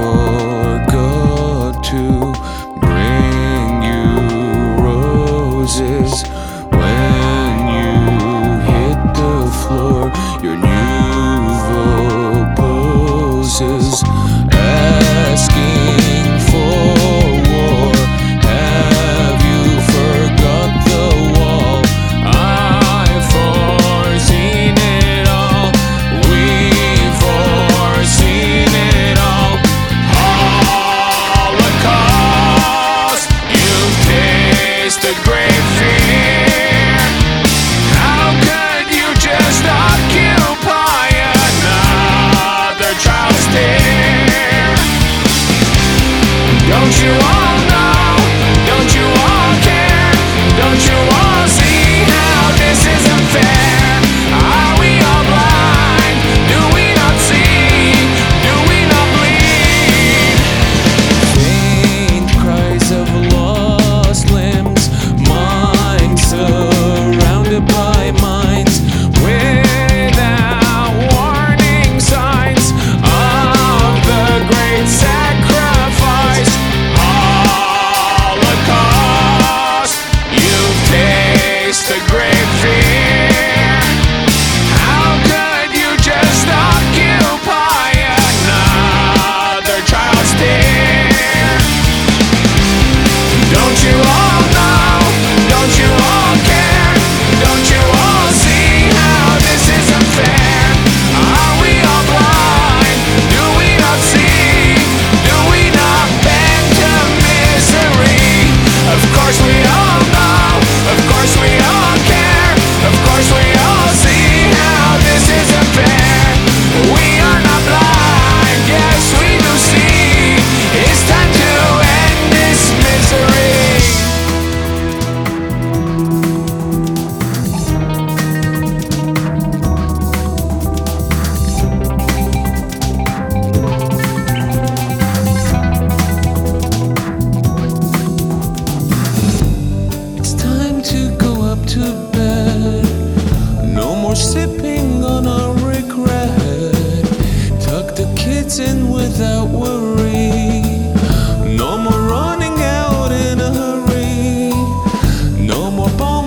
for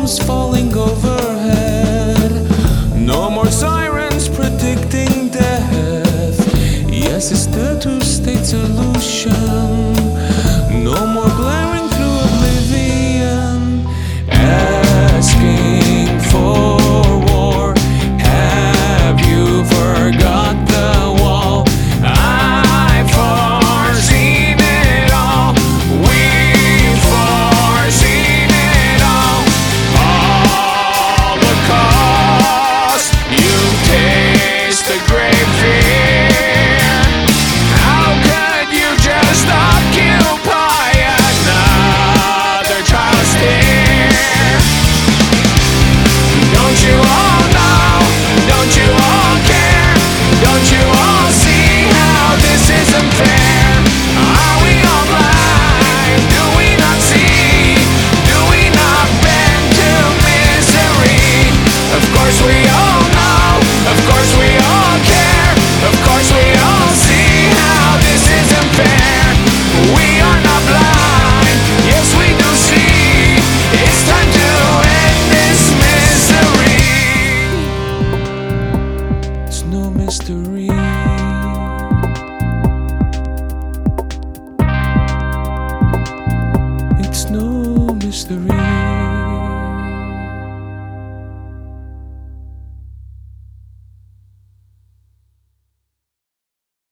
bombs falling overhead. No more sirens predicting death. Yes, it's the two state solution. No more.